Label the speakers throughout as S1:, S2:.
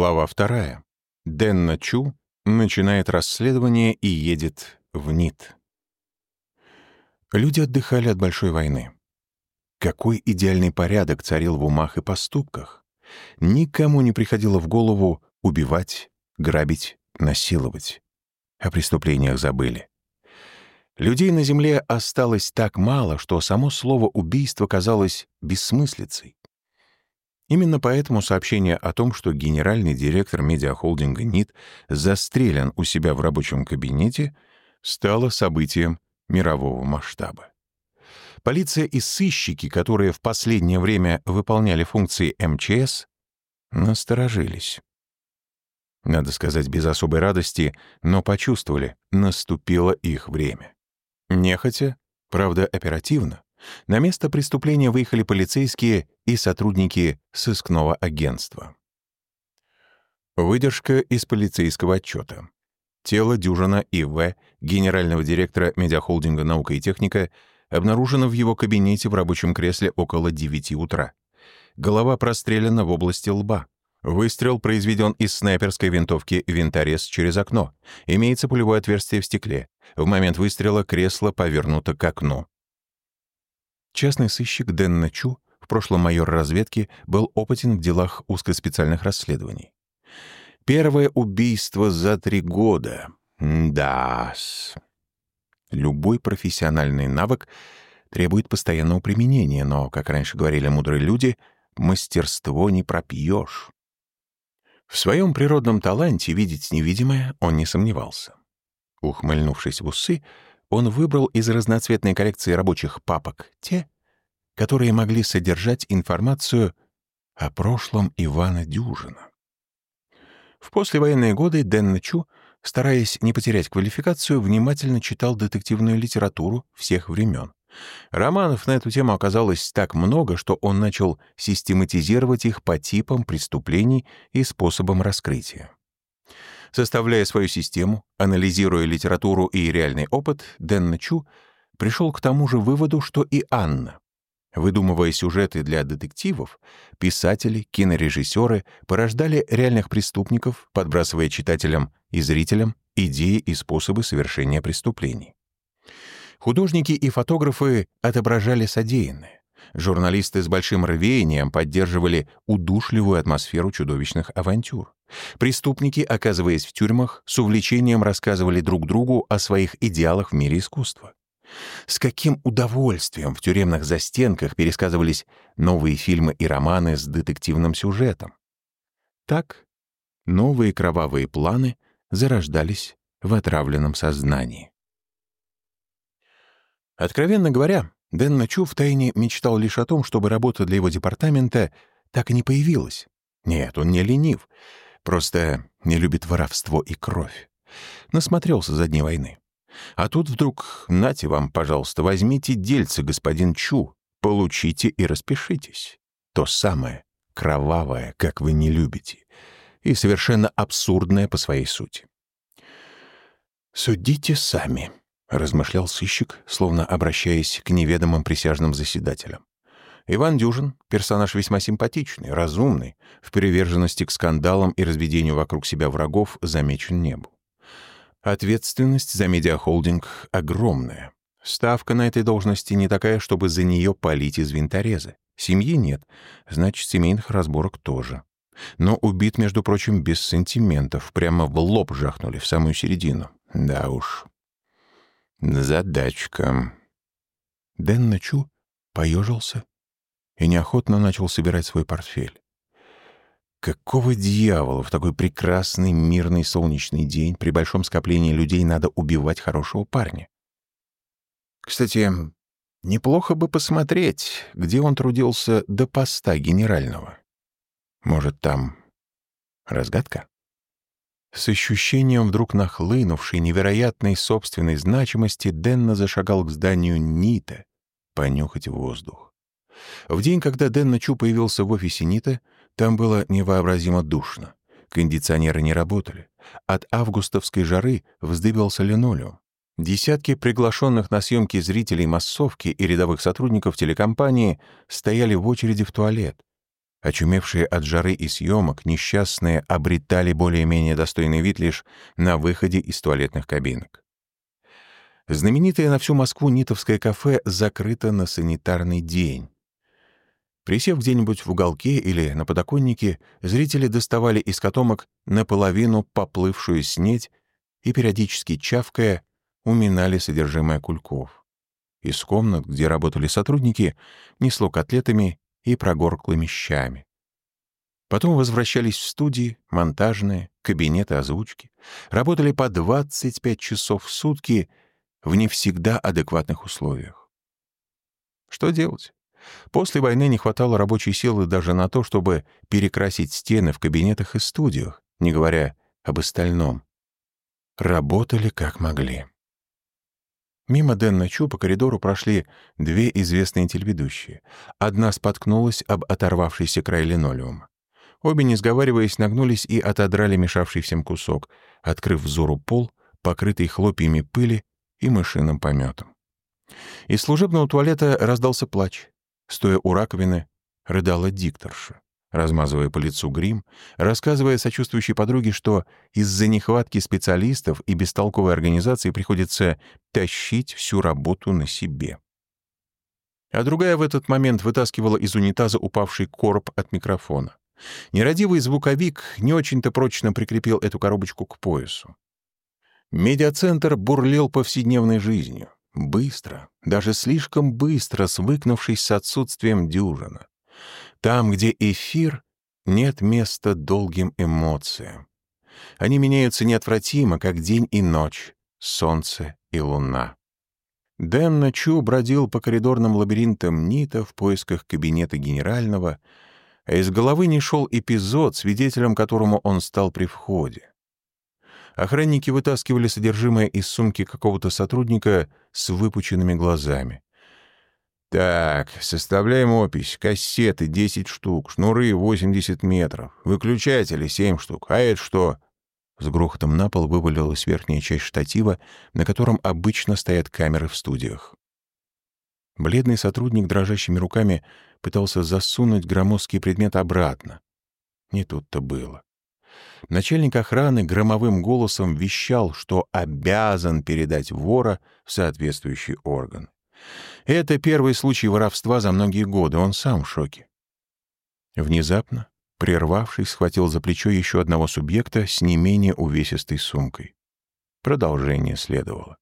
S1: Глава вторая. Дэнна Чу начинает расследование и едет в НИТ. Люди отдыхали от большой войны. Какой идеальный порядок царил в умах и поступках. Никому не приходило в голову убивать, грабить, насиловать. О преступлениях забыли. Людей на земле осталось так мало, что само слово «убийство» казалось бессмыслицей. Именно поэтому сообщение о том, что генеральный директор медиахолдинга НИТ застрелен у себя в рабочем кабинете, стало событием мирового масштаба. Полиция и сыщики, которые в последнее время выполняли функции МЧС, насторожились. Надо сказать, без особой радости, но почувствовали, наступило их время. Нехотя, правда оперативно, на место преступления выехали полицейские и сотрудники сыскного агентства. Выдержка из полицейского отчета. Тело Дюжина И.В., генерального директора медиахолдинга «Наука и техника», обнаружено в его кабинете в рабочем кресле около 9 утра. Голова прострелена в области лба. Выстрел произведен из снайперской винтовки винторез через окно. Имеется пулевое отверстие в стекле. В момент выстрела кресло повернуто к окну. Частный сыщик Дэн Начу, в прошлом майор разведки, был опытен в делах узкоспециальных расследований. Первое убийство за три года. да -с. Любой профессиональный навык требует постоянного применения, но, как раньше говорили мудрые люди, мастерство не пропьешь. В своем природном таланте видеть невидимое он не сомневался. Ухмыльнувшись в усы, он выбрал из разноцветной коллекции рабочих папок те, которые могли содержать информацию о прошлом Ивана Дюжина. В послевоенные годы Дэн Чу, стараясь не потерять квалификацию, внимательно читал детективную литературу всех времен. Романов на эту тему оказалось так много, что он начал систематизировать их по типам преступлений и способам раскрытия. Составляя свою систему, анализируя литературу и реальный опыт, Дэн Чу пришел к тому же выводу, что и Анна. Выдумывая сюжеты для детективов, писатели, кинорежиссеры порождали реальных преступников, подбрасывая читателям и зрителям идеи и способы совершения преступлений. Художники и фотографы отображали содеянное. Журналисты с большим рвением поддерживали удушливую атмосферу чудовищных авантюр. Преступники, оказываясь в тюрьмах, с увлечением рассказывали друг другу о своих идеалах в мире искусства. С каким удовольствием в тюремных застенках пересказывались новые фильмы и романы с детективным сюжетом. Так новые кровавые планы зарождались в отравленном сознании. Откровенно говоря, Дэн Начу втайне мечтал лишь о том, чтобы работа для его департамента так и не появилась. Нет, он не ленив, просто не любит воровство и кровь. Насмотрелся за дни войны. А тут вдруг, нате вам, пожалуйста, возьмите дельце, господин Чу, получите и распишитесь. То самое, кровавое, как вы не любите, и совершенно абсурдное по своей сути. «Судите сами», — размышлял сыщик, словно обращаясь к неведомым присяжным заседателям. Иван Дюжин — персонаж весьма симпатичный, разумный, в приверженности к скандалам и разведению вокруг себя врагов замечен не был. Ответственность за медиахолдинг огромная. Ставка на этой должности не такая, чтобы за нее палить из винтореза. Семьи нет, значит, семейных разборок тоже. Но убит, между прочим, без сантиментов. Прямо в лоб жахнули, в самую середину. Да уж. Задачка. Дэн Начу поежился и неохотно начал собирать свой портфель. Какого дьявола в такой прекрасный, мирный солнечный день при большом скоплении людей надо убивать хорошего парня? Кстати, неплохо бы посмотреть, где он трудился до поста генерального. Может, там разгадка? С ощущением вдруг нахлынувшей невероятной собственной значимости Денна зашагал к зданию Нита понюхать воздух. В день, когда Дэн Чу появился в офисе Нита, там было невообразимо душно. Кондиционеры не работали. От августовской жары вздыбился линолеум. Десятки приглашенных на съемки зрителей массовки и рядовых сотрудников телекомпании стояли в очереди в туалет. Очумевшие от жары и съемок, несчастные обретали более-менее достойный вид лишь на выходе из туалетных кабинок. Знаменитое на всю Москву Нитовское кафе закрыто на санитарный день. Присев где-нибудь в уголке или на подоконнике, зрители доставали из котомок наполовину поплывшую снедь и, периодически чавкая, уминали содержимое кульков. Из комнат, где работали сотрудники, несло котлетами и прогорклыми щами. Потом возвращались в студии, монтажные, кабинеты озвучки. Работали по 25 часов в сутки в не всегда адекватных условиях. Что делать? После войны не хватало рабочей силы даже на то, чтобы перекрасить стены в кабинетах и студиях, не говоря об остальном. Работали как могли. Мимо Дэна Чу по коридору прошли две известные телеведущие. Одна споткнулась об оторвавшийся край линолеума. Обе, не сговариваясь, нагнулись и отодрали мешавший всем кусок, открыв взору пол, покрытый хлопьями пыли и мышиным пометом. Из служебного туалета раздался плач. Стоя у раковины, рыдала дикторша размазывая по лицу грим, рассказывая сочувствующей подруге, что из-за нехватки специалистов и бестолковой организации приходится тащить всю работу на себе. А другая в этот момент вытаскивала из унитаза упавший короб от микрофона. Нерадивый звуковик не очень-то прочно прикрепил эту коробочку к поясу. Медиацентр бурлил повседневной жизнью. Быстро, даже слишком быстро свыкнувшись с отсутствием дюжина. Там, где эфир, нет места долгим эмоциям. Они меняются неотвратимо, как день и ночь, солнце и луна. Дэн Начу бродил по коридорным лабиринтам Нита в поисках кабинета генерального, а из головы не шел эпизод, свидетелем которому он стал при входе. Охранники вытаскивали содержимое из сумки какого-то сотрудника с выпученными глазами. Так, составляем опись. Кассеты 10 штук, шнуры 80 метров, выключатели 7 штук. А это что? С грохотом на пол вывалилась верхняя часть штатива, на котором обычно стоят камеры в студиях. Бледный сотрудник дрожащими руками пытался засунуть громоздкий предмет обратно. Не тут-то было. Начальник охраны громовым голосом вещал, что обязан передать вора в соответствующий орган. Это первый случай воровства за многие годы, он сам в шоке. Внезапно, прервавшись, схватил за плечо еще одного субъекта с не менее увесистой сумкой. Продолжение следовало.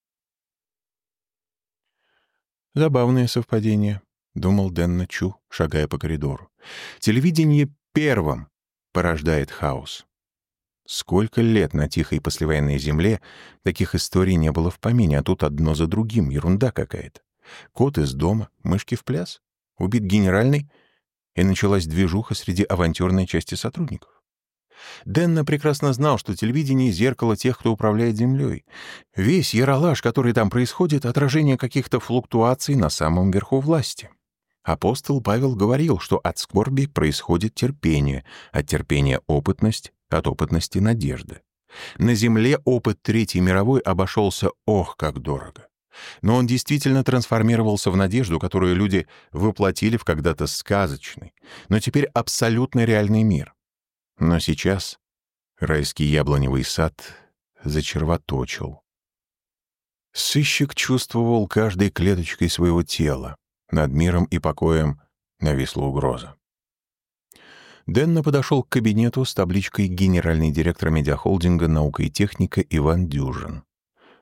S1: «Забавное совпадение», — думал Дэн Чу, шагая по коридору. «Телевидение первым порождает хаос. Сколько лет на тихой послевоенной земле таких историй не было в помине, а тут одно за другим, ерунда какая-то. Кот из дома, мышки в пляс, убит генеральный, и началась движуха среди авантюрной части сотрудников. Денна прекрасно знал, что телевидение — зеркало тех, кто управляет землей. Весь яролаж, который там происходит, — отражение каких-то флуктуаций на самом верху власти. Апостол Павел говорил, что от скорби происходит терпение, от терпения — опытность, от опытности — надежда. На земле опыт Третьей мировой обошелся ох, как дорого но он действительно трансформировался в надежду, которую люди воплотили в когда-то сказочный, но теперь абсолютно реальный мир. Но сейчас райский яблоневый сад зачервоточил. Сыщик чувствовал каждой клеточкой своего тела. Над миром и покоем нависла угроза. Денна подошел к кабинету с табличкой «Генеральный директор медиахолдинга «Наука и техника» Иван Дюжин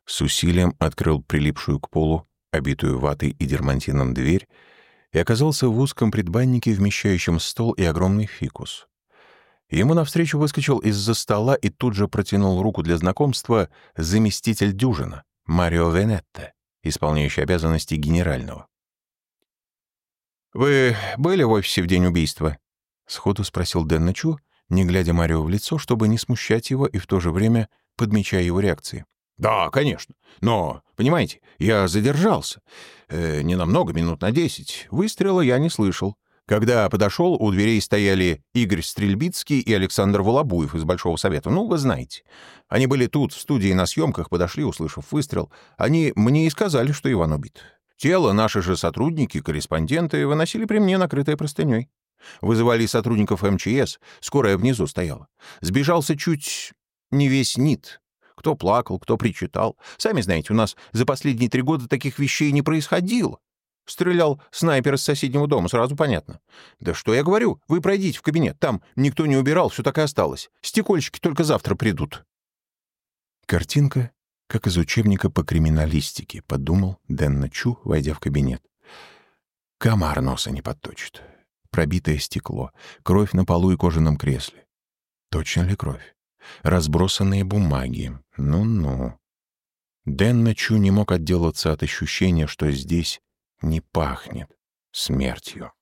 S1: с усилием открыл прилипшую к полу, обитую ватой и дермантином дверь, и оказался в узком предбаннике, вмещающем стол и огромный фикус. Ему навстречу выскочил из-за стола и тут же протянул руку для знакомства заместитель дюжина, Марио Венетте, исполняющий обязанности генерального. «Вы были в офисе в день убийства?» — сходу спросил Дэн Чу, не глядя Марио в лицо, чтобы не смущать его и в то же время подмечая его реакции. «Да, конечно. Но, понимаете, я задержался. Э, не на много, минут на десять. Выстрела я не слышал. Когда подошел, у дверей стояли Игорь Стрельбицкий и Александр Волобуев из Большого Совета. Ну, вы знаете. Они были тут, в студии на съемках, подошли, услышав выстрел. Они мне и сказали, что Иван убит. Тело наши же сотрудники, корреспонденты, выносили при мне накрытое простыней. Вызывали сотрудников МЧС, скорая внизу стояла. Сбежался чуть не весь НИТ. Кто плакал, кто причитал. Сами знаете, у нас за последние три года таких вещей не происходило. Стрелял снайпер из соседнего дома, сразу понятно. Да что я говорю, вы пройдите в кабинет, там никто не убирал, все так и осталось. Стекольщики только завтра придут. Картинка, как из учебника по криминалистике, подумал Дэн Чу, войдя в кабинет. Комар носа не подточит. Пробитое стекло, кровь на полу и кожаном кресле. Точно ли кровь? Разбросанные бумаги. Ну-ну. Дэн Чу не мог отделаться от ощущения, что здесь не пахнет смертью.